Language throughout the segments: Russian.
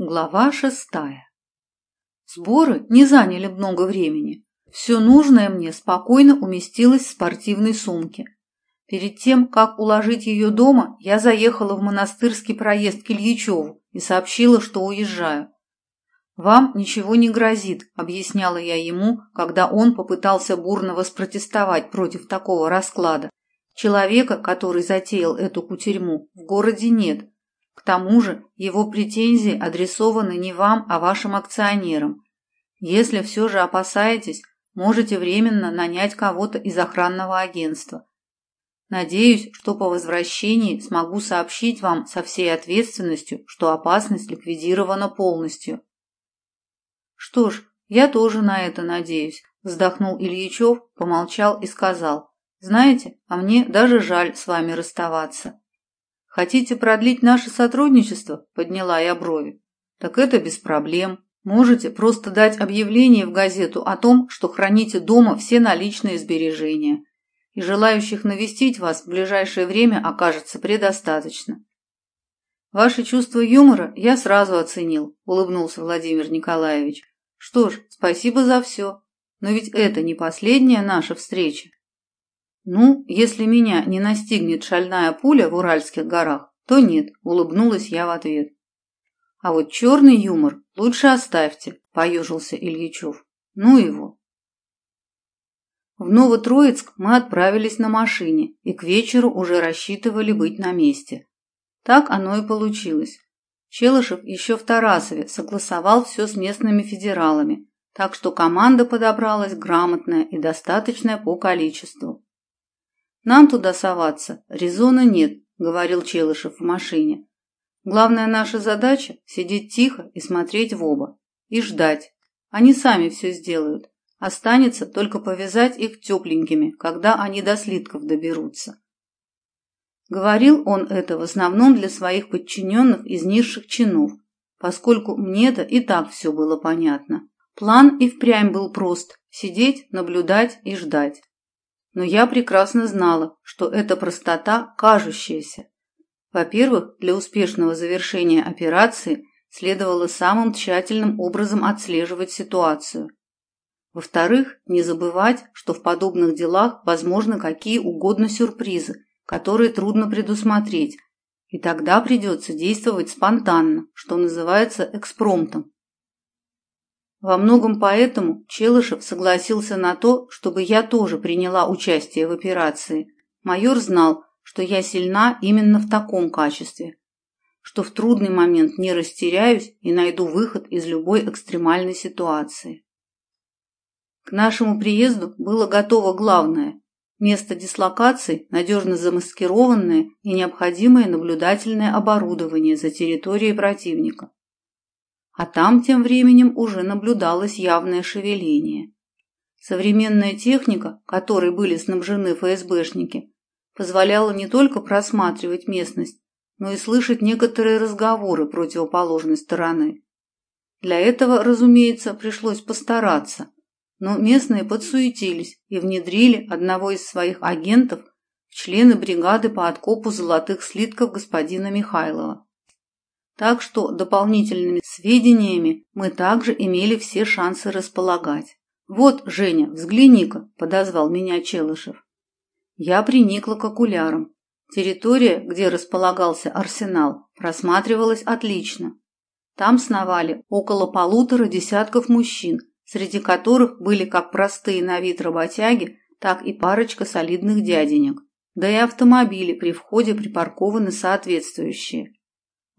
Глава шестая. Сборы не заняли много времени. Все нужное мне спокойно уместилось в спортивной сумке. Перед тем, как уложить ее дома, я заехала в монастырский проезд к Ильичеву и сообщила, что уезжаю. «Вам ничего не грозит», – объясняла я ему, когда он попытался бурно воспротестовать против такого расклада. Человека, который затеял эту кутерьму, в городе нет, к тому же его претензии адресованы не вам, а вашим акционерам. Если все же опасаетесь, можете временно нанять кого-то из охранного агентства. Надеюсь, что по возвращении смогу сообщить вам со всей ответственностью, что опасность ликвидирована полностью. Что ж, я тоже на это надеюсь, вздохнул Ильичев, помолчал и сказал. Знаете, а мне даже жаль с вами расставаться. Хотите продлить наше сотрудничество? Подняла я брови. Так это без проблем. Можете просто дать объявление в газету о том, что храните дома все наличные сбережения. И желающих навестить вас в ближайшее время окажется предостаточно. Ваше чувство юмора я сразу оценил, улыбнулся Владимир Николаевич. Что ж, спасибо за все. Но ведь это не последняя наша встреча. «Ну, если меня не настигнет шальная пуля в Уральских горах, то нет», – улыбнулась я в ответ. «А вот черный юмор лучше оставьте», – поежился Ильичев. «Ну его». В Новотроицк мы отправились на машине и к вечеру уже рассчитывали быть на месте. Так оно и получилось. Челышев еще в Тарасове согласовал все с местными федералами, так что команда подобралась грамотная и достаточная по количеству. Нам туда соваться резона нет, говорил Челышев в машине. Главная наша задача сидеть тихо и смотреть в оба и ждать. Они сами все сделают. Останется только повязать их тепленькими, когда они до слитков доберутся. Говорил он это в основном для своих подчиненных из низших чинов, поскольку мне-то и так все было понятно. План и впрямь был прост – сидеть, наблюдать и ждать. Но я прекрасно знала, что это простота кажущаяся. Во-первых, для успешного завершения операции следовало самым тщательным образом отслеживать ситуацию. Во-вторых, не забывать, что в подобных делах возможны какие угодно сюрпризы, которые трудно предусмотреть, и тогда придется действовать спонтанно, что называется экспромтом. Во многом поэтому Челышев согласился на то, чтобы я тоже приняла участие в операции. Майор знал, что я сильна именно в таком качестве, что в трудный момент не растеряюсь и найду выход из любой экстремальной ситуации. К нашему приезду было готово главное – место дислокации, надежно замаскированное и необходимое наблюдательное оборудование за территорией противника. А там тем временем уже наблюдалось явное шевеление. Современная техника, которой были снабжены ФСБшники, позволяла не только просматривать местность, но и слышать некоторые разговоры противоположной стороны. Для этого, разумеется, пришлось постараться, но местные подсуетились и внедрили одного из своих агентов в члены бригады по откопу золотых слитков господина Михайлова. Так что дополнительными сведениями мы также имели все шансы располагать. «Вот, Женя, взгляни-ка», – подозвал меня Челышев. Я приникла к окулярам. Территория, где располагался арсенал, просматривалась отлично. Там сновали около полутора десятков мужчин, среди которых были как простые на вид работяги, так и парочка солидных дяденек. Да и автомобили при входе припаркованы соответствующие.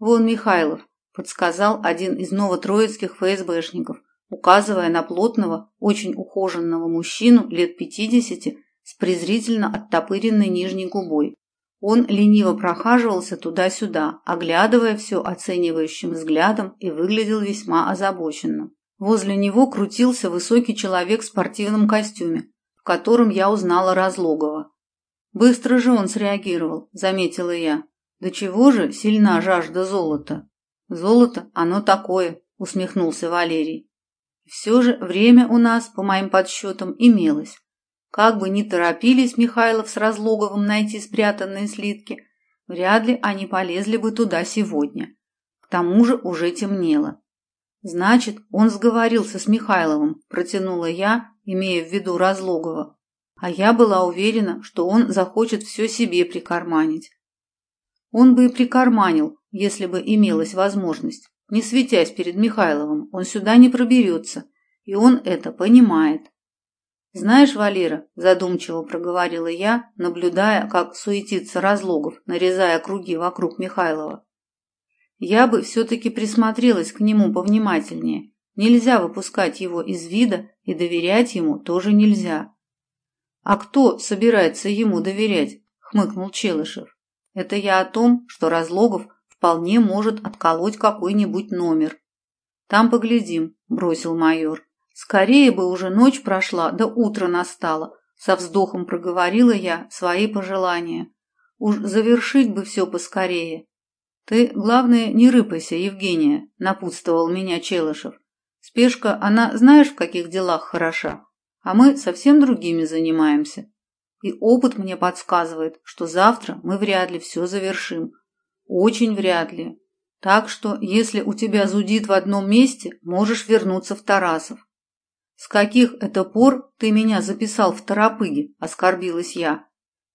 «Вон Михайлов», – подсказал один из новотроицких ФСБшников, указывая на плотного, очень ухоженного мужчину лет пятидесяти с презрительно оттопыренной нижней губой. Он лениво прохаживался туда-сюда, оглядывая все оценивающим взглядом и выглядел весьма озабоченным. Возле него крутился высокий человек в спортивном костюме, в котором я узнала Разлогова. Быстро же он среагировал, заметила я. Да чего же сильна жажда золота? Золото, оно такое, усмехнулся Валерий. Все же время у нас, по моим подсчетам, имелось. Как бы ни торопились Михайлов с Разлоговым найти спрятанные слитки, вряд ли они полезли бы туда сегодня. тому же уже темнело. Значит, он сговорился с Михайловым, протянула я, имея в виду Разлогова. А я была уверена, что он захочет все себе прикарманить. Он бы и прикарманил, если бы имелась возможность. Не светясь перед Михайловым, он сюда не проберется, и он это понимает. «Знаешь, Валера», – задумчиво проговорила я, наблюдая, как суетится Разлогов, нарезая круги вокруг Михайлова. «Я бы все-таки присмотрелась к нему повнимательнее. Нельзя выпускать его из вида, и доверять ему тоже нельзя». «А кто собирается ему доверять?» – хмыкнул Челышев. «Это я о том, что Разлогов вполне может отколоть какой-нибудь номер». «Там поглядим», – бросил майор. Скорее бы уже ночь прошла, да утро настало. Со вздохом проговорила я свои пожелания. Уж завершить бы все поскорее. Ты, главное, не рыпайся, Евгения, напутствовал меня Челышев. Спешка, она знаешь, в каких делах хороша, а мы совсем другими занимаемся. И опыт мне подсказывает, что завтра мы вряд ли все завершим. Очень вряд ли. Так что, если у тебя зудит в одном месте, можешь вернуться в Тарасов. «С каких это пор ты меня записал в торопыги?» – оскорбилась я.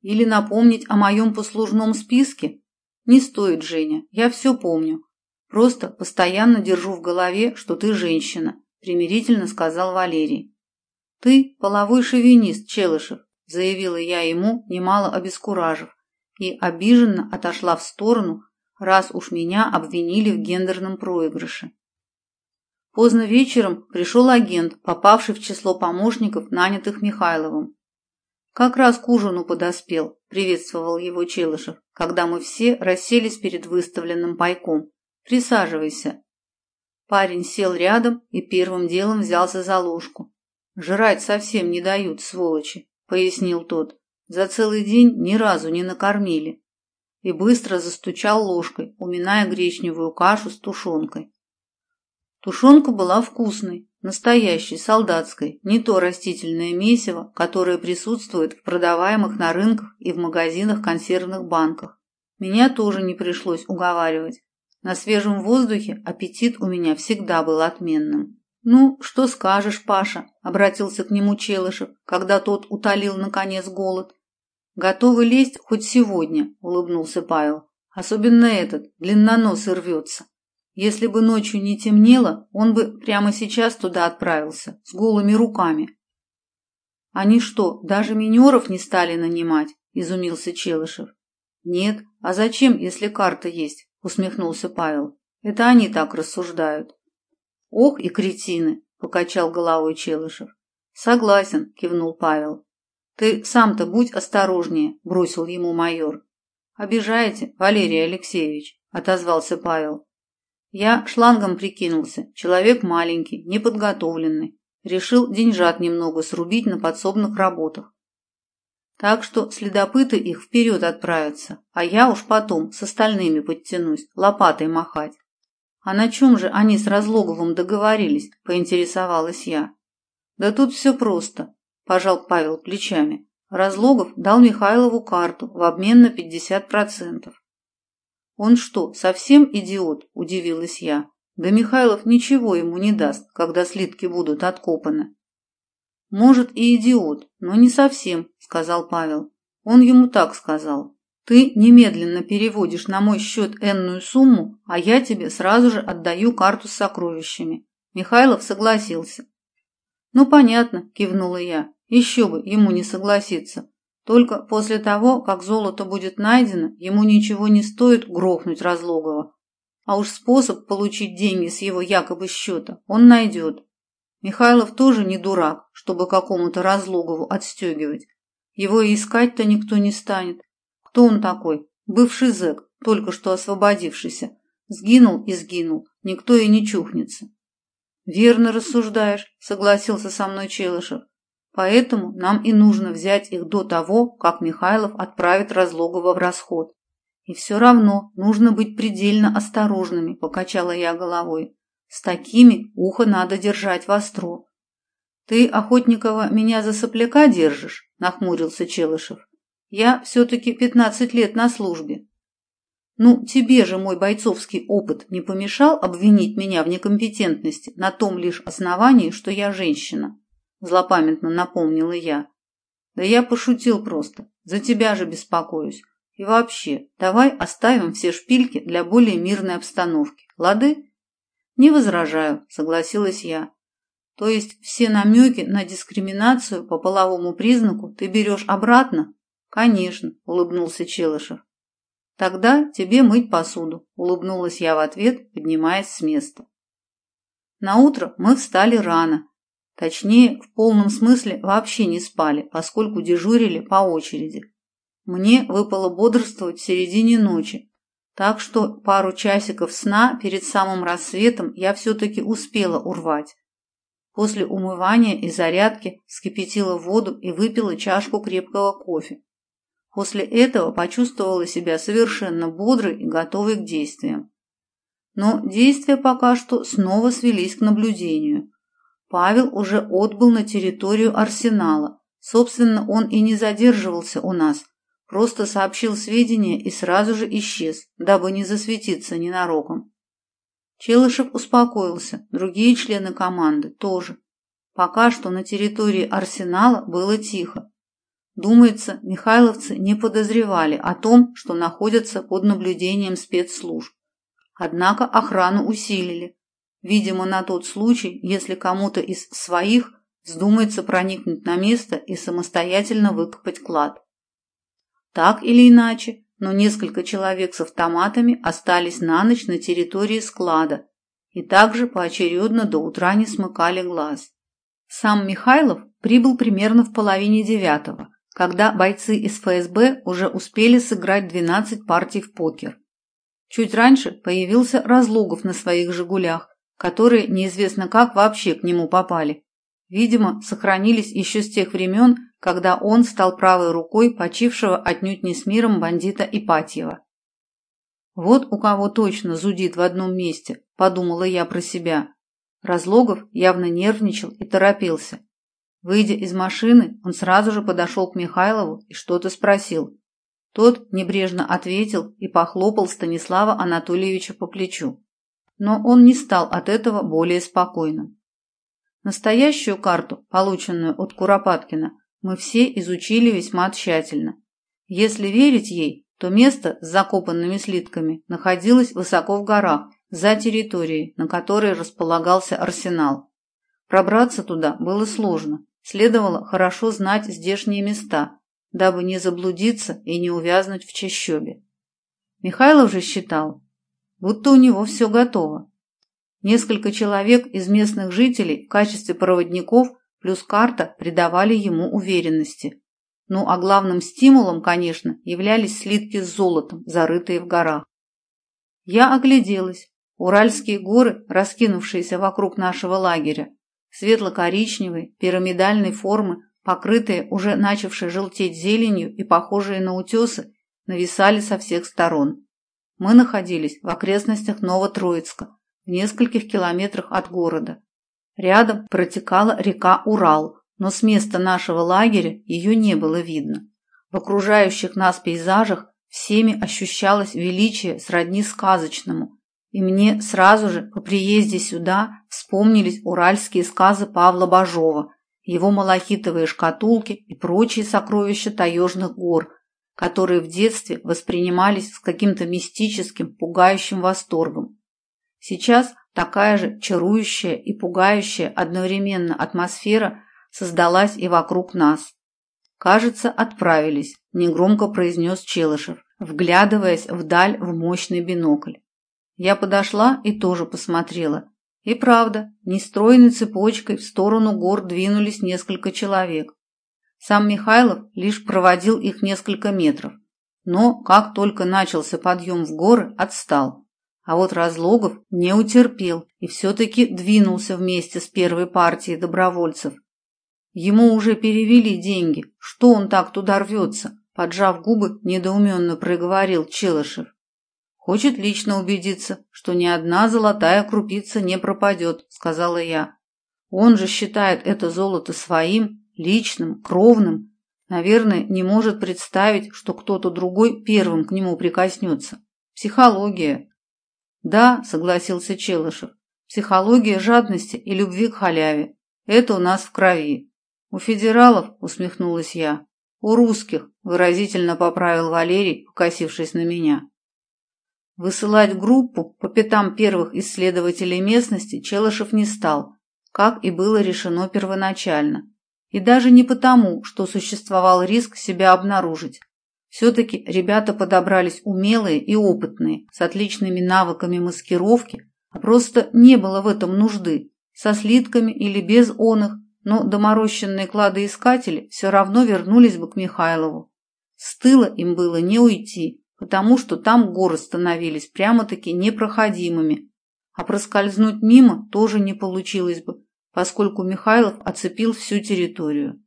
«Или напомнить о моем послужном списке?» «Не стоит, Женя, я все помню. Просто постоянно держу в голове, что ты женщина», – примирительно сказал Валерий. «Ты половой шовинист, Челышев», – заявила я ему, немало обескуражив, и обиженно отошла в сторону, раз уж меня обвинили в гендерном проигрыше. Поздно вечером пришел агент, попавший в число помощников, нанятых Михайловым. «Как раз к ужину подоспел», – приветствовал его Челышев, когда мы все расселись перед выставленным пайком. «Присаживайся». Парень сел рядом и первым делом взялся за ложку. «Жрать совсем не дают, сволочи», – пояснил тот. «За целый день ни разу не накормили». И быстро застучал ложкой, уминая гречневую кашу с тушенкой. Тушенка была вкусной, настоящей, солдатской, не то растительное месиво, которое присутствует в продаваемых на рынках и в магазинах консервных банках. Меня тоже не пришлось уговаривать. На свежем воздухе аппетит у меня всегда был отменным. «Ну, что скажешь, Паша?» – обратился к нему Челышев, когда тот утолил, наконец, голод. «Готовы лезть хоть сегодня», – улыбнулся Павел. «Особенно этот, длинноносый рвется». Если бы ночью не темнело, он бы прямо сейчас туда отправился, с голыми руками. Они что, даже минеров не стали нанимать? Изумился Челышев. Нет, а зачем, если карта есть? Усмехнулся Павел. Это они так рассуждают. Ох и кретины, покачал головой Челышев. Согласен, кивнул Павел. Ты сам-то будь осторожнее, бросил ему майор. Обижаете, Валерий Алексеевич, отозвался Павел. Я шлангом прикинулся, человек маленький, неподготовленный. Решил деньжат немного срубить на подсобных работах. Так что следопыты их вперед отправятся, а я уж потом с остальными подтянусь, лопатой махать. А на чем же они с Разлоговым договорились, поинтересовалась я. Да тут все просто, пожал Павел плечами. Разлогов дал Михайлову карту в обмен на пятьдесят процентов. «Он что, совсем идиот?» – удивилась я. «Да Михайлов ничего ему не даст, когда слитки будут откопаны». «Может, и идиот, но не совсем», – сказал Павел. Он ему так сказал. «Ты немедленно переводишь на мой счет энную сумму, а я тебе сразу же отдаю карту с сокровищами». Михайлов согласился. «Ну, понятно», – кивнула я. «Еще бы ему не согласиться. Только после того, как золото будет найдено, ему ничего не стоит грохнуть Разлогова. А уж способ получить деньги с его якобы счета он найдет. Михайлов тоже не дурак, чтобы какому-то Разлогову отстегивать. Его и искать-то никто не станет. Кто он такой? Бывший зэк, только что освободившийся. Сгинул и сгинул, никто и не чухнется. «Верно рассуждаешь», — согласился со мной Челышев. Поэтому нам и нужно взять их до того, как Михайлов отправит Разлогова в расход. И все равно нужно быть предельно осторожными, покачала я головой. С такими ухо надо держать востро. Ты, Охотникова, меня за сопляка держишь? Нахмурился Челышев. Я все-таки пятнадцать лет на службе. Ну, тебе же мой бойцовский опыт не помешал обвинить меня в некомпетентности на том лишь основании, что я женщина, злопамятно напомнила я. Да я пошутил просто, за тебя же беспокоюсь. И вообще, давай оставим все шпильки для более мирной обстановки, лады? Не возражаю, согласилась я. То есть все намеки на дискриминацию по половому признаку ты берешь обратно? Конечно, улыбнулся Челышев. Тогда тебе мыть посуду, улыбнулась я в ответ, поднимаясь с места. На утро мы встали рано. Точнее, в полном смысле вообще не спали, поскольку дежурили по очереди. Мне выпало бодрствовать в середине ночи, так что пару часиков сна перед самым рассветом я все-таки успела урвать. После умывания и зарядки вскипятила воду и выпила чашку крепкого кофе. После этого почувствовала себя совершенно бодрой и готовой к действиям. Но действия пока что снова свелись к наблюдению. Павел уже отбыл на территорию арсенала. Собственно, он и не задерживался у нас, просто сообщил сведения и сразу же исчез, дабы не засветиться ненароком. Челышев успокоился, другие члены команды тоже. Пока что на территории арсенала было тихо. Думается, михайловцы не подозревали о том, что находятся под наблюдением спецслужб. Однако охрану усилили. Видимо, на тот случай, если кому-то из своих вздумается проникнуть на место и самостоятельно выкопать клад. Так или иначе, но несколько человек с автоматами остались на ночь на территории склада и также поочередно до утра не смыкали глаз. Сам Михайлов прибыл примерно в половине девятого, когда бойцы из ФСБ уже успели сыграть 12 партий в покер. Чуть раньше появился Разлогов на своих «Жигулях», которые неизвестно как вообще к нему попали. Видимо, сохранились еще с тех времен, когда он стал правой рукой почившего отнюдь не с миром бандита Ипатьева. «Вот у кого точно зудит в одном месте», – подумала я про себя. Разлогов явно нервничал и торопился. Выйдя из машины, он сразу же подошел к Михайлову и что-то спросил. Тот небрежно ответил и похлопал Станислава Анатольевича по плечу. Но он не стал от этого более спокойным. Настоящую карту, полученную от Куропаткина, мы все изучили весьма тщательно. Если верить ей, то место с закопанными слитками находилось высоко в горах, за территорией, на которой располагался арсенал. Пробраться туда было сложно, следовало хорошо знать здешние места, дабы не заблудиться и не увязнуть в чащобе. Михайлов же считал, будто у него все готово. Несколько человек из местных жителей в качестве проводников плюс карта придавали ему уверенности. Ну а главным стимулом, конечно, являлись слитки с золотом, зарытые в горах. Я огляделась. Уральские горы, раскинувшиеся вокруг нашего лагеря, светло-коричневые, пирамидальной формы, покрытые уже начавшей желтеть зеленью и похожие на утесы, нависали со всех сторон. Мы находились в окрестностях Новотроицка, в нескольких километрах от города. Рядом протекала река Урал, но с места нашего лагеря ее не было видно. В окружающих нас пейзажах всеми ощущалось величие сродни сказочному, и мне сразу же по приезде сюда вспомнились уральские сказы Павла Бажова, его малахитовые шкатулки и прочие сокровища таежных гор, которые в детстве воспринимались с каким-то мистическим, пугающим восторгом. Сейчас Такая же чарующая и пугающая одновременно атмосфера создалась и вокруг нас. «Кажется, отправились», – негромко произнес Челышев, вглядываясь вдаль в мощный бинокль. Я подошла и тоже посмотрела. И правда, нестройной цепочкой в сторону гор двинулись несколько человек. Сам Михайлов лишь проводил их несколько метров, но как только начался подъем в горы, отстал. А вот Разлогов не утерпел и все-таки двинулся вместе с первой партией добровольцев. Ему уже перевели деньги. Что он так туда рвется? Поджав губы, недоуменно проговорил Челышев. Хочет лично убедиться, что ни одна золотая крупица не пропадет, сказала я. Он же считает это золото своим, личным, кровным. Наверное, не может представить, что кто-то другой первым к нему прикоснется. Психология. Да, согласился Челышев. Психология жадности и любви к халяве. Это у нас в крови. У федералов, усмехнулась я. У русских, выразительно поправил Валерий, покосившись на меня. Высылать группу по пятам первых исследователей местности Челышев не стал, как и было решено первоначально. И даже не потому, что существовал риск себя обнаружить. Все-таки ребята подобрались умелые и опытные, с отличными навыками маскировки, а просто не было в этом нужды, со слитками или без он их, но доморощенные кладоискатели все равно вернулись бы к Михайлову. С тыла им было не уйти, потому что там горы становились прямо-таки непроходимыми, а проскользнуть мимо тоже не получилось бы, поскольку Михайлов оцепил всю территорию.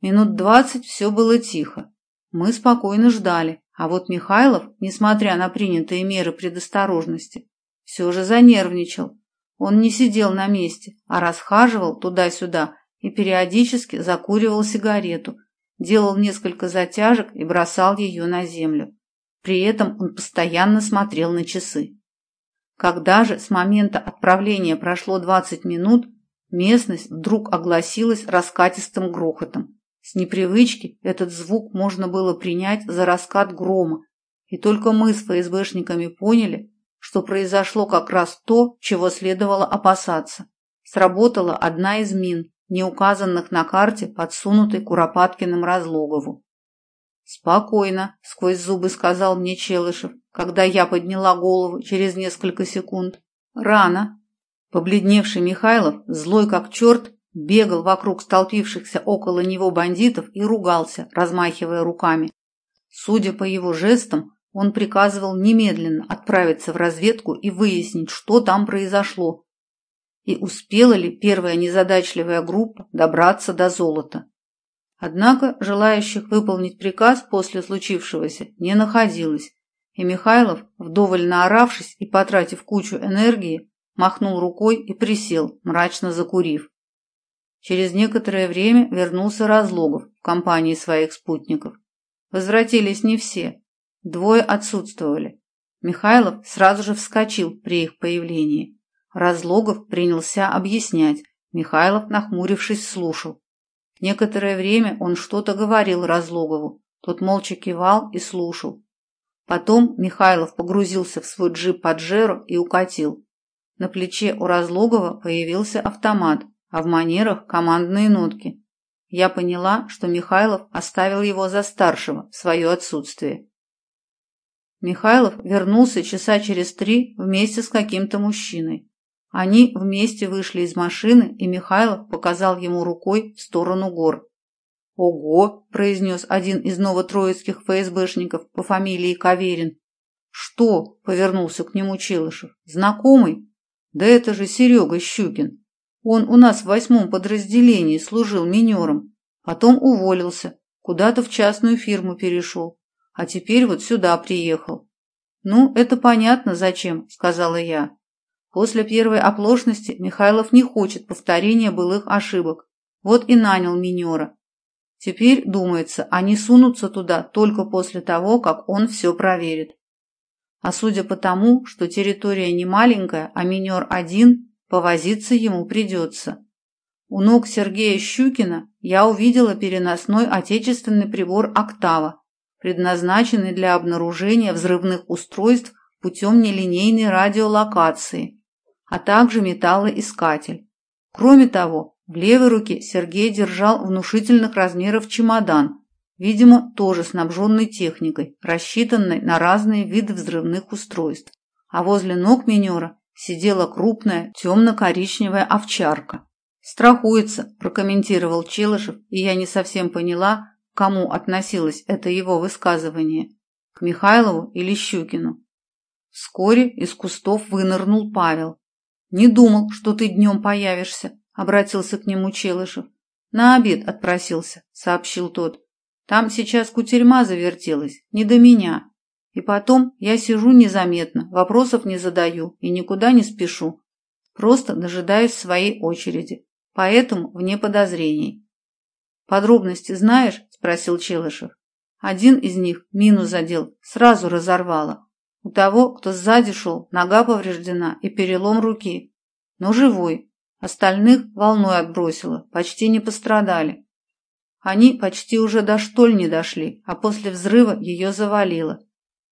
Минут двадцать все было тихо. Мы спокойно ждали, а вот Михайлов, несмотря на принятые меры предосторожности, все же занервничал. Он не сидел на месте, а расхаживал туда-сюда и периодически закуривал сигарету, делал несколько затяжек и бросал ее на землю. При этом он постоянно смотрел на часы. Когда же с момента отправления прошло 20 минут, местность вдруг огласилась раскатистым грохотом. С непривычки этот звук можно было принять за раскат грома, и только мы с ФСБшниками поняли, что произошло как раз то, чего следовало опасаться. Сработала одна из мин, не указанных на карте, подсунутой Куропаткиным Разлогову. «Спокойно», — сквозь зубы сказал мне Челышев, когда я подняла голову через несколько секунд. «Рано». Побледневший Михайлов, злой как черт, бегал вокруг столпившихся около него бандитов и ругался, размахивая руками. Судя по его жестам, он приказывал немедленно отправиться в разведку и выяснить, что там произошло, и успела ли первая незадачливая группа добраться до золота. Однако желающих выполнить приказ после случившегося не находилось, и Михайлов, вдоволь наоравшись и потратив кучу энергии, махнул рукой и присел, мрачно закурив. Через некоторое время вернулся Разлогов в компании своих спутников. Возвратились не все. Двое отсутствовали. Михайлов сразу же вскочил при их появлении. Разлогов принялся объяснять. Михайлов, нахмурившись, слушал. Некоторое время он что-то говорил Разлогову. Тот молча кивал и слушал. Потом Михайлов погрузился в свой джип Паджеро и укатил. На плече у Разлогова появился автомат, а в манерах командные нотки. Я поняла, что Михайлов оставил его за старшего в свое отсутствие. Михайлов вернулся часа через три вместе с каким-то мужчиной. Они вместе вышли из машины, и Михайлов показал ему рукой в сторону гор. «Ого!» – произнес один из новотроицких ФСБшников по фамилии Каверин. «Что?» – повернулся к нему Челышев. «Знакомый?» «Да это же Серега Щукин. Он у нас в восьмом подразделении служил минером, потом уволился, куда-то в частную фирму перешел, а теперь вот сюда приехал». «Ну, это понятно, зачем», – сказала я. После первой оплошности Михайлов не хочет повторения былых ошибок. Вот и нанял минера. Теперь, думается, они сунутся туда только после того, как он все проверит. А судя по тому, что территория не маленькая, а минер один, повозиться ему придется. У ног Сергея Щукина я увидела переносной отечественный прибор «Октава», предназначенный для обнаружения взрывных устройств путем нелинейной радиолокации – а также металлоискатель. Кроме того, в левой руке Сергей держал внушительных размеров чемодан, видимо, тоже снабженный техникой, рассчитанной на разные виды взрывных устройств. А возле ног минера сидела крупная темно-коричневая овчарка. «Страхуется», – прокомментировал Челышев, и я не совсем поняла, к кому относилось это его высказывание – к Михайлову или Щукину. Вскоре из кустов вынырнул Павел. «Не думал, что ты днем появишься», — обратился к нему Челышев. «На обед отпросился», — сообщил тот. «Там сейчас кутерьма завертелась, не до меня. И потом я сижу незаметно, вопросов не задаю и никуда не спешу. Просто дожидаюсь своей очереди, поэтому вне подозрений». «Подробности знаешь?» – спросил Челышев. Один из них мину задел, сразу разорвало. У того, кто сзади шел, нога повреждена и перелом руки. Но живой. Остальных волной отбросило, почти не пострадали. Они почти уже до штольни дошли, а после взрыва ее завалило.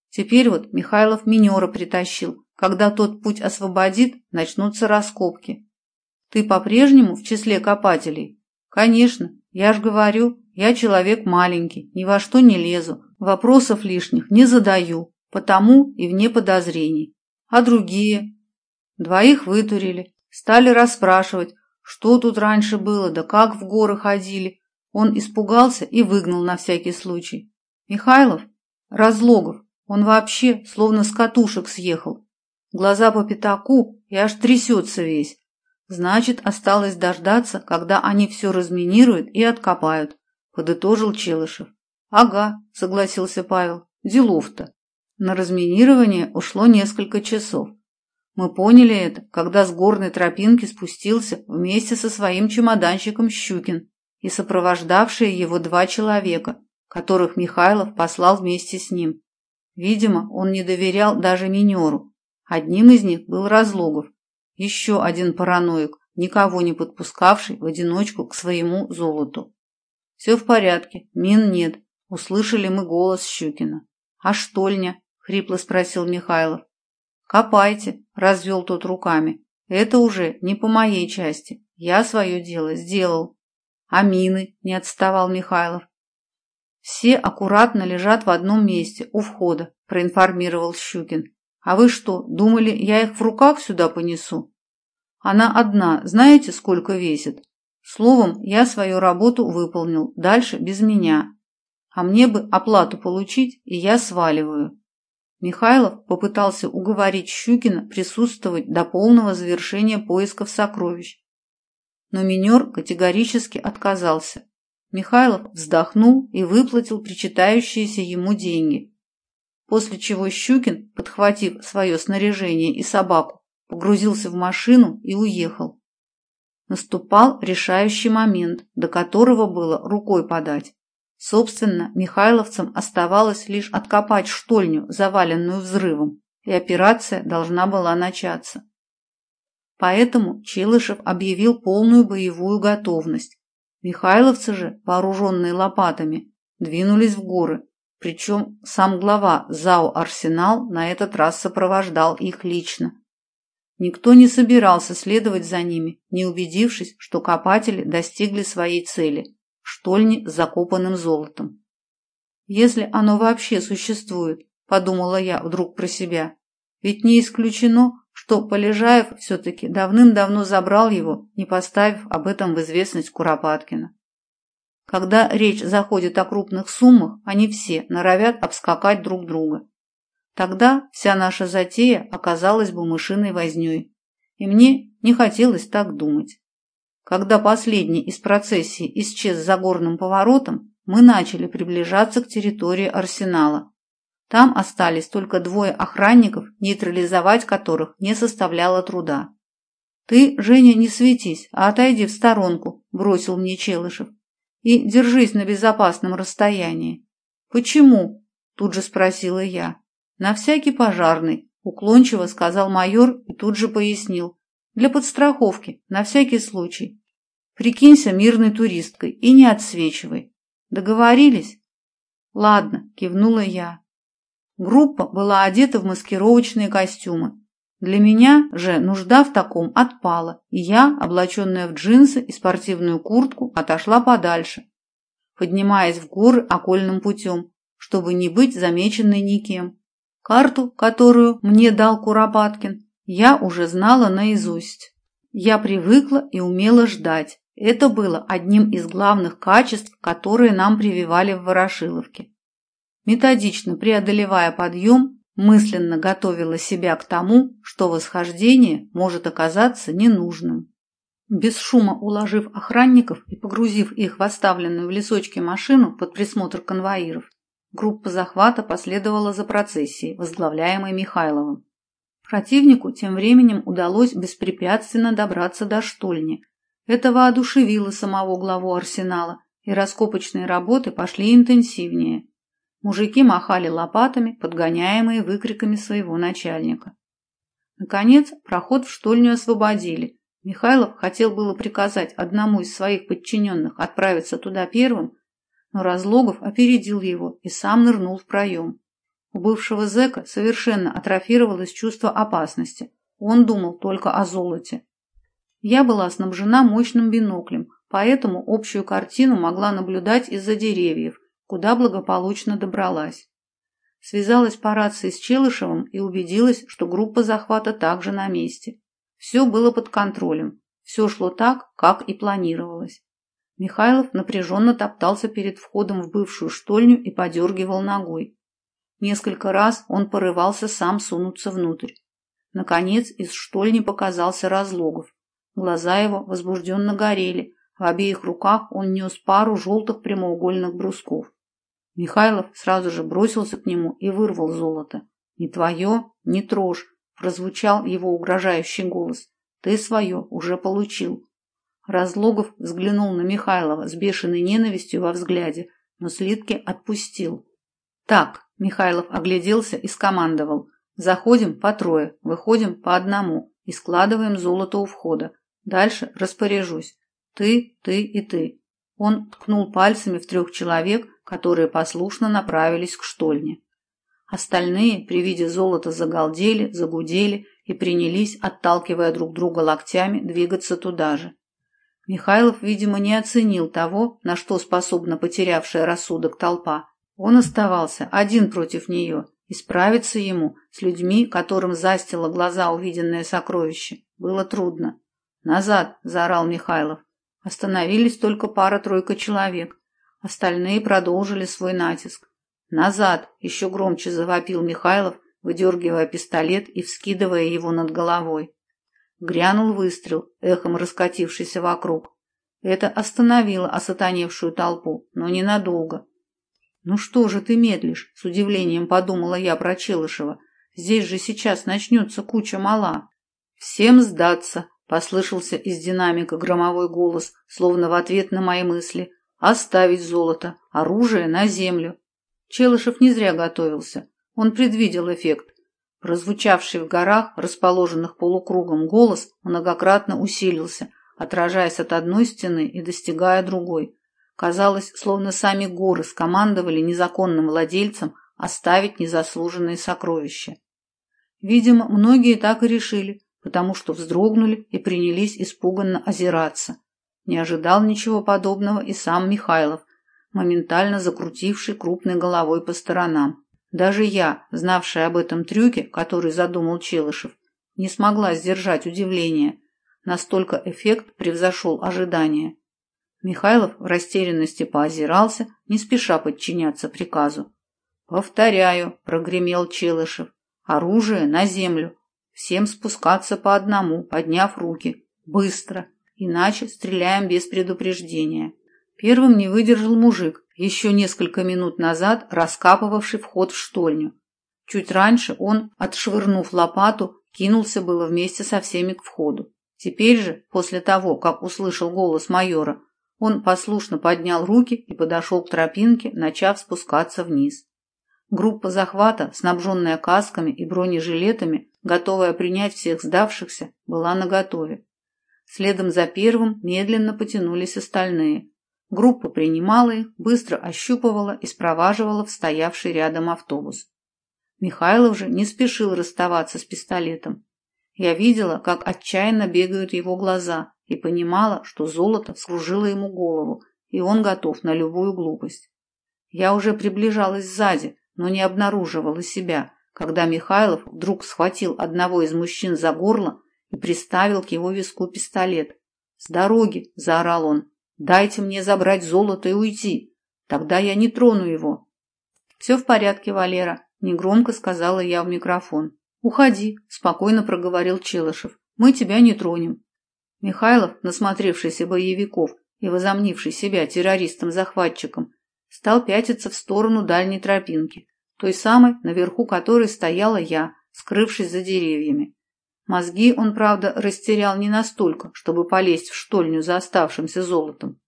Теперь вот Михайлов минера притащил. Когда тот путь освободит, начнутся раскопки. Ты по-прежнему в числе копателей? Конечно, я ж говорю, я человек маленький, ни во что не лезу, вопросов лишних не задаю, потому и вне подозрений. А другие? Двоих вытурили, стали расспрашивать, что тут раньше было, да как в горы ходили. Он испугался и выгнал на всякий случай. Михайлов? Разлогов. Он вообще словно с катушек съехал. Глаза по пятаку и аж трясется весь. Значит, осталось дождаться, когда они все разминируют и откопают, подытожил Челышев. Ага, согласился Павел. Делов-то. На разминирование ушло несколько часов. Мы поняли это, когда с горной тропинки спустился вместе со своим чемоданщиком Щукин и сопровождавшие его два человека, которых Михайлов послал вместе с ним. Видимо, он не доверял даже минеру. Одним из них был Разлогов, еще один параноик, никого не подпускавший в одиночку к своему золоту. «Все в порядке, мин нет», — услышали мы голос Щукина. «А штольня?» — хрипло спросил Михайлов. «Копайте», — развел тот руками. «Это уже не по моей части. Я свое дело сделал». «А мины?» — не отставал Михайлов. «Все аккуратно лежат в одном месте, у входа», — проинформировал Щукин. А вы что, думали, я их в руках сюда понесу? Она одна, знаете, сколько весит? Словом, я свою работу выполнил, дальше без меня. А мне бы оплату получить, и я сваливаю. Михайлов попытался уговорить Щукина присутствовать до полного завершения поисков сокровищ. Но минер категорически отказался. Михайлов вздохнул и выплатил причитающиеся ему деньги, после чего Щукин, подхватив свое снаряжение и собаку, погрузился в машину и уехал. Наступал решающий момент, до которого было рукой подать. Собственно, михайловцам оставалось лишь откопать штольню, заваленную взрывом, и операция должна была начаться. Поэтому Челышев объявил полную боевую готовность. Михайловцы же, вооруженные лопатами, двинулись в горы, причем сам глава ЗАО «Арсенал» на этот раз сопровождал их лично. Никто не собирался следовать за ними, не убедившись, что копатели достигли своей цели – штольни с закопанным золотом. «Если оно вообще существует», – подумала я вдруг про себя, ведь не исключено, что Полежаев все-таки давным-давно забрал его, не поставив об этом в известность Куропаткина. Когда речь заходит о крупных суммах, они все норовят обскакать друг друга. Тогда вся наша затея оказалась бы мышиной вознёй. И мне не хотелось так думать. Когда последний из процессии исчез за горным поворотом, мы начали приближаться к территории арсенала. Там остались только двое охранников, нейтрализовать которых не составляло труда. «Ты, Женя, не светись, а отойди в сторонку», – бросил мне Челышев и держись на безопасном расстоянии. Почему? Тут же спросила я. На всякий пожарный, уклончиво сказал майор и тут же пояснил. Для подстраховки, на всякий случай. Прикинься мирной туристкой и не отсвечивай. Договорились? Ладно, кивнула я. Группа была одета в маскировочные костюмы. Для меня же нужда в таком отпала, и я, облаченная в джинсы и спортивную куртку, отошла подальше, поднимаясь в горы окольным путем, чтобы не быть замеченной никем. Карту, которую мне дал Куропаткин, я уже знала наизусть. Я привыкла и умела ждать. Это было одним из главных качеств, которые нам прививали в Ворошиловке. Методично преодолевая подъем, мысленно готовила себя к тому, что восхождение может оказаться ненужным. Без шума уложив охранников и погрузив их в оставленную в лесочке машину под присмотр конвоиров, группа захвата последовала за процессией, возглавляемой Михайловым. Противнику тем временем удалось беспрепятственно добраться до штольни. Это воодушевило самого главу арсенала, и раскопочные работы пошли интенсивнее. Мужики махали лопатами, подгоняемые выкриками своего начальника. Наконец, проход в штольню освободили. Михайлов хотел было приказать одному из своих подчиненных отправиться туда первым, но Разлогов опередил его и сам нырнул в проем. У бывшего зэка совершенно атрофировалось чувство опасности. Он думал только о золоте. Я была снабжена мощным биноклем, поэтому общую картину могла наблюдать из-за деревьев, куда благополучно добралась. Связалась по рации с Челышевым и убедилась, что группа захвата также на месте. Все было под контролем. Все шло так, как и планировалось. Михайлов напряженно топтался перед входом в бывшую штольню и подергивал ногой. Несколько раз он порывался сам сунуться внутрь. Наконец из штольни показался Разлогов. Глаза его возбужденно горели. В обеих руках он нес пару желтых прямоугольных брусков. Михайлов сразу же бросился к нему и вырвал золото. «Не твое, не трожь!» – прозвучал его угрожающий голос. «Ты свое уже получил». Разлогов взглянул на Михайлова с бешеной ненавистью во взгляде, но слитки отпустил. «Так», – Михайлов огляделся и скомандовал. «Заходим по трое, выходим по одному и складываем золото у входа. Дальше распоряжусь. Ты, ты и ты». Он ткнул пальцами в трех человек, которые послушно направились к штольне. Остальные при виде золота загалдели, загудели и принялись, отталкивая друг друга локтями, двигаться туда же. Михайлов, видимо, не оценил того, на что способна потерявшая рассудок толпа. Он оставался один против нее, и справиться ему с людьми, которым застило глаза увиденное сокровище, было трудно. «Назад!» – заорал Михайлов. Остановились только пара-тройка человек. Остальные продолжили свой натиск. «Назад!» – еще громче завопил Михайлов, выдергивая пистолет и вскидывая его над головой. Грянул выстрел, эхом раскатившийся вокруг. Это остановило осатаневшую толпу, но ненадолго. «Ну что же ты медлишь?» – с удивлением подумала я про Челышева. «Здесь же сейчас начнется куча мала». «Всем сдаться!» – послышался из динамика громовой голос, словно в ответ на мои мысли. «Оставить золото, оружие на землю». Челышев не зря готовился. Он предвидел эффект. Прозвучавший в горах, расположенных полукругом, голос многократно усилился, отражаясь от одной стены и достигая другой. Казалось, словно сами горы скомандовали незаконным владельцам оставить незаслуженные сокровища. Видимо, многие так и решили, потому что вздрогнули и принялись испуганно озираться. Не ожидал ничего подобного и сам Михайлов, моментально закрутивший крупной головой по сторонам. Даже я, знавшая об этом трюке, который задумал Челышев, не смогла сдержать удивление. Настолько эффект превзошел ожидания. Михайлов в растерянности поозирался, не спеша подчиняться приказу. «Повторяю», — прогремел Челышев, — «оружие на землю. Всем спускаться по одному, подняв руки. Быстро, иначе стреляем без предупреждения». Первым не выдержал мужик, еще несколько минут назад раскапывавший вход в штольню. Чуть раньше он, отшвырнув лопату, кинулся было вместе со всеми к входу. Теперь же, после того, как услышал голос майора, он послушно поднял руки и подошел к тропинке, начав спускаться вниз. Группа захвата, снабженная касками и бронежилетами, готовая принять всех сдавшихся, была наготове. Следом за первым медленно потянулись остальные. Группа принимала их, быстро ощупывала и спроваживала в стоявший рядом автобус. Михайлов же не спешил расставаться с пистолетом. Я видела, как отчаянно бегают его глаза, и понимала, что золото скружило ему голову, и он готов на любую глупость. Я уже приближалась сзади, но не обнаруживала себя, когда Михайлов вдруг схватил одного из мужчин за горло и приставил к его виску пистолет. «С дороги!» – заорал он. Дайте мне забрать золото и уйти. Тогда я не трону его. Все в порядке, Валера, негромко сказала я в микрофон. Уходи, спокойно проговорил Челышев. Мы тебя не тронем. Михайлов, насмотревшийся боевиков и возомнивший себя террористом-захватчиком, стал пятиться в сторону дальней тропинки, той самой, наверху которой стояла я, скрывшись за деревьями. Мозги он, правда, растерял не настолько, чтобы полезть в штольню за оставшимся золотом.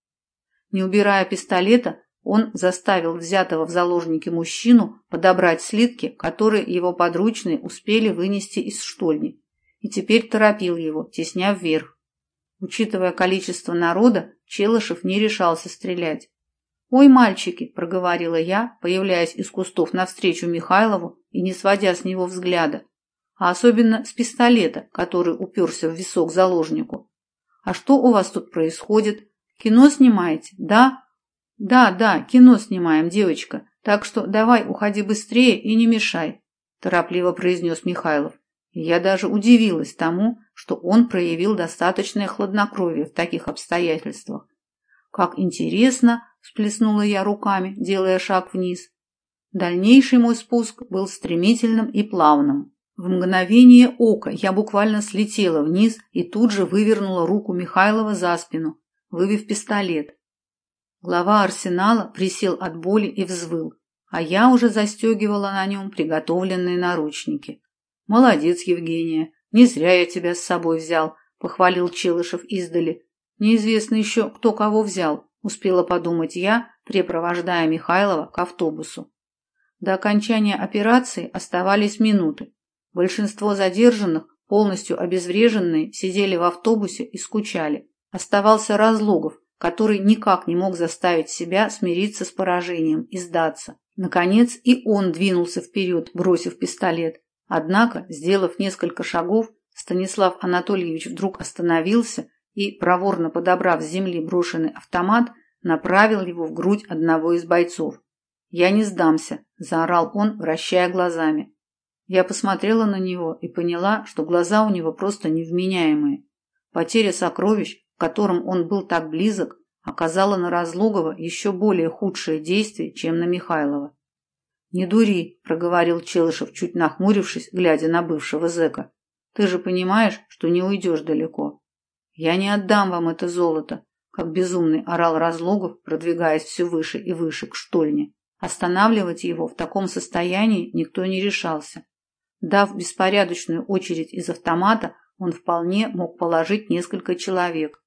Не убирая пистолета, Он заставил взятого в заложники мужчину подобрать слитки, которые его подручные успели вынести из штольни, и теперь торопил его, тесня вверх. Учитывая количество народа, Челышев не решался стрелять. «Ой, мальчики!» – проговорила я, появляясь из кустов навстречу Михайлову и не сводя с него взгляда, а особенно с пистолета, который уперся в висок заложнику. «А что у вас тут происходит? Кино снимаете, да?» «Да, да, кино снимаем, девочка, так что давай уходи быстрее и не мешай», – торопливо произнес Михайлов. Я даже удивилась тому, что он проявил достаточное хладнокровие в таких обстоятельствах. «Как интересно!» – всплеснула я руками, делая шаг вниз. Дальнейший мой спуск был стремительным и плавным. В мгновение ока я буквально слетела вниз и тут же вывернула руку Михайлова за спину, вывев пистолет. Глава арсенала присел от боли и взвыл, а я уже застегивала на нем приготовленные наручники. «Молодец, Евгения, не зря я тебя с собой взял», — похвалил Челышев издали. «Неизвестно еще, кто кого взял», — успела подумать я, препровождая Михайлова к автобусу. До окончания операции оставались минуты. Большинство задержанных, полностью обезвреженные, сидели в автобусе и скучали. Оставался Разлогов, который никак не мог заставить себя смириться с поражением и сдаться. Наконец и он двинулся вперед, бросив пистолет. Однако, сделав несколько шагов, Станислав Анатольевич вдруг остановился и, проворно подобрав с земли брошенный автомат, направил его в грудь одного из бойцов. «Я не сдамся», – заорал он, вращая глазами. Я посмотрела на него и поняла, что глаза у него просто невменяемые. Потеря сокровищ, к которым он был так близок, оказала на Разлогова еще более худшее действие, чем на Михайлова. «Не дури», – проговорил Челышев, чуть нахмурившись, глядя на бывшего зэка. «Ты же понимаешь, что не уйдешь далеко». «Я не отдам вам это золото», – как безумный орал Разлогов, продвигаясь все выше и выше к штольне. Останавливать его в таком состоянии никто не решался. Дав беспорядочную очередь из автомата, он вполне мог положить несколько человек.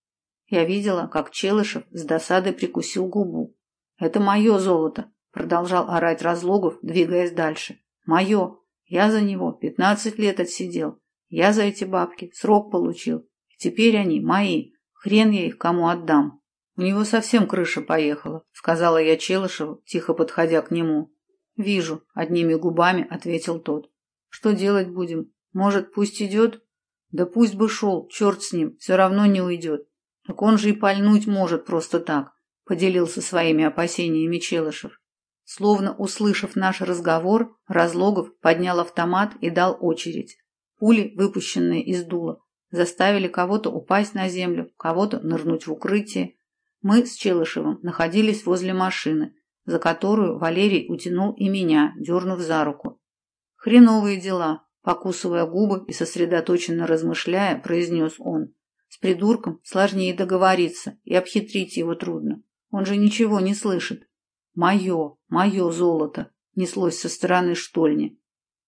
Я видела, как Челышев с досадой прикусил губу. «Это мое золото», – продолжал орать Разлогов, двигаясь дальше. «Мое. Я за него пятнадцать лет отсидел. Я за эти бабки срок получил. Теперь они мои. Хрен я их кому отдам». «У него совсем крыша поехала», – сказала я Челышеву, тихо подходя к нему. «Вижу», – одними губами ответил тот. Что делать будем? Может, пусть идет? Да пусть бы шел, черт с ним, все равно не уйдет. Так он же и пальнуть может просто так, поделился своими опасениями Челышев. Словно услышав наш разговор, Разлогов поднял автомат и дал очередь. Пули, выпущенные из дула, заставили кого-то упасть на землю, кого-то нырнуть в укрытие. Мы с Челышевым находились возле машины, за которую Валерий утянул и меня, дернув за руку. Хреновые дела, покусывая губы и сосредоточенно размышляя, произнес он. С придурком сложнее договориться, и обхитрить его трудно. Он же ничего не слышит. Мое, мое золото, неслось со стороны штольни.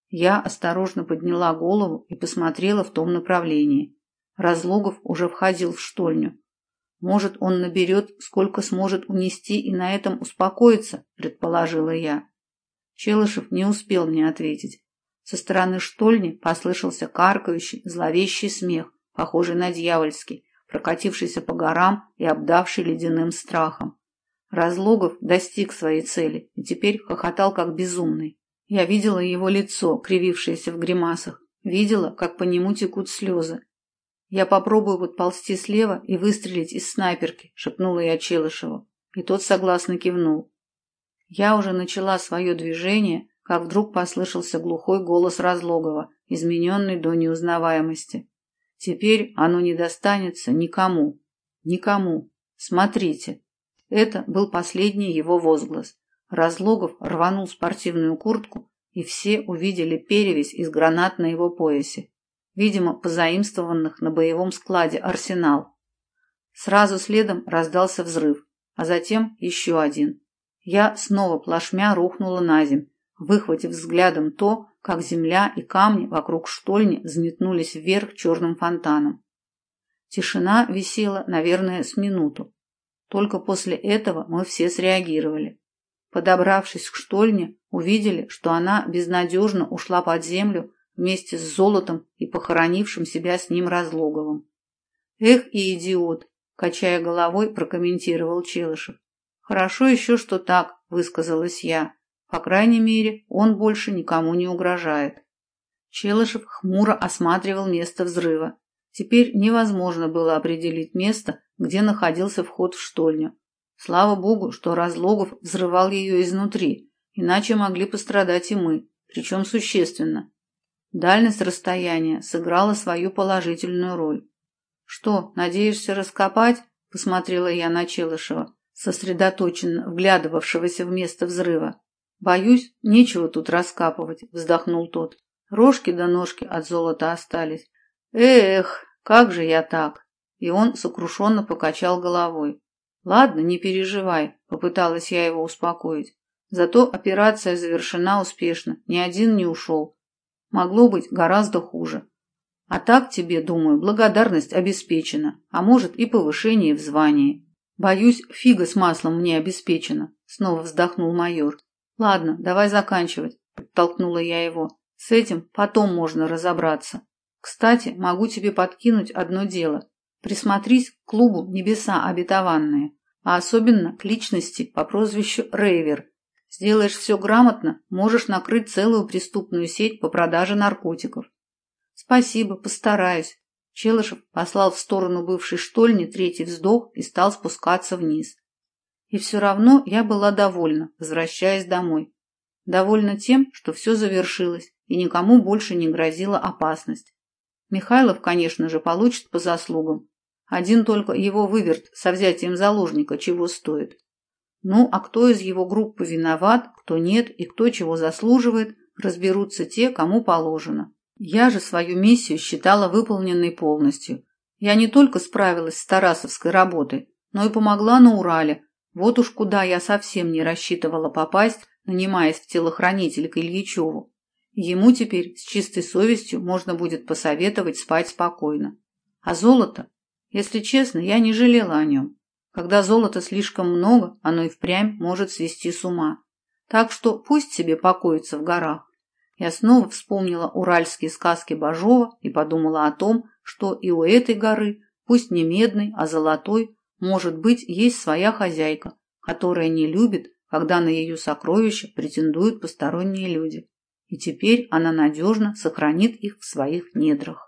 Я осторожно подняла голову и посмотрела в том направлении. Разлогов уже входил в штольню. Может, он наберет, сколько сможет унести, и на этом успокоится, предположила я. Челышев не успел мне ответить. Со стороны штольни послышался каркающий, зловещий смех, похожий на дьявольский, прокатившийся по горам и обдавший ледяным страхом. Разлогов достиг своей цели и теперь хохотал как безумный. Я видела его лицо, кривившееся в гримасах, видела, как по нему текут слезы. «Я попробую подползти слева и выстрелить из снайперки», — шепнула я Челышеву, и тот согласно кивнул. Я уже начала свое движение, как вдруг послышался глухой голос Разлогова, измененный до неузнаваемости. Теперь оно не достанется никому. Никому. Смотрите. Это был последний его возглас. Разлогов рванул спортивную куртку, и все увидели перевязь из гранат на его поясе, видимо, позаимствованных на боевом складе «Арсенал». Сразу следом раздался взрыв, а затем еще один. Я снова плашмя рухнула на земь, выхватив взглядом то, как земля и камни вокруг штольни взметнулись вверх черным фонтаном. Тишина висела, наверное, с минуту. Только после этого мы все среагировали. Подобравшись к штольне, увидели, что она безнадежно ушла под землю вместе с золотом и похоронившим себя с ним Разлоговым. «Эх и идиот!» – качая головой, прокомментировал Челышев. «Хорошо еще, что так», – высказалась я. «По крайней мере, он больше никому не угрожает». Челышев хмуро осматривал место взрыва. Теперь невозможно было определить место, где находился вход в штольню. Слава богу, что Разлогов взрывал ее изнутри, иначе могли пострадать и мы, причем существенно. Дальность расстояния сыграла свою положительную роль. «Что, надеешься раскопать?» – посмотрела я на Челышева, сосредоточенно вглядывавшегося в место взрыва. «Боюсь, нечего тут раскапывать», – вздохнул тот. Рожки до ножки от золота остались. Эх, как же я так? И он сокрушенно покачал головой. Ладно, не переживай, попыталась я его успокоить. Зато операция завершена успешно, ни один не ушел. Могло быть гораздо хуже. А так тебе, думаю, благодарность обеспечена, а может и повышение в звании. Боюсь, фига с маслом мне обеспечена, снова вздохнул майор. Ладно, давай заканчивать, подтолкнула я его. С этим потом можно разобраться. Кстати, могу тебе подкинуть одно дело. Присмотрись к клубу «Небеса обетованные», а особенно к личности по прозвищу Рейвер. Сделаешь все грамотно, можешь накрыть целую преступную сеть по продаже наркотиков. Спасибо, постараюсь. Челышев послал в сторону бывшей штольни третий вздох и стал спускаться вниз. И все равно я была довольна, возвращаясь домой. Довольна тем, что все завершилось, и никому больше не грозила опасность. Михайлов, конечно же, получит по заслугам. Один только его выверт со взятием заложника чего стоит. Ну, а кто из его группы виноват, кто нет и кто чего заслуживает, разберутся те, кому положено. Я же свою миссию считала выполненной полностью. Я не только справилась с Тарасовской работой, но и помогла на Урале. Вот уж куда я совсем не рассчитывала попасть, нанимаясь в телохранитель к Ильичеву. Ему теперь с чистой совестью можно будет посоветовать спать спокойно. А золото? Если честно, я не жалела о нем. Когда золота слишком много, оно и впрямь может свести с ума. Так что пусть себе покоится в горах. Я снова вспомнила уральские сказки Бажова и подумала о том, что и у этой горы, пусть не медной, а золотой, может быть, есть своя хозяйка, которая не любит, когда на ее сокровища претендуют посторонние люди и теперь она надежно сохранит их в своих недрах.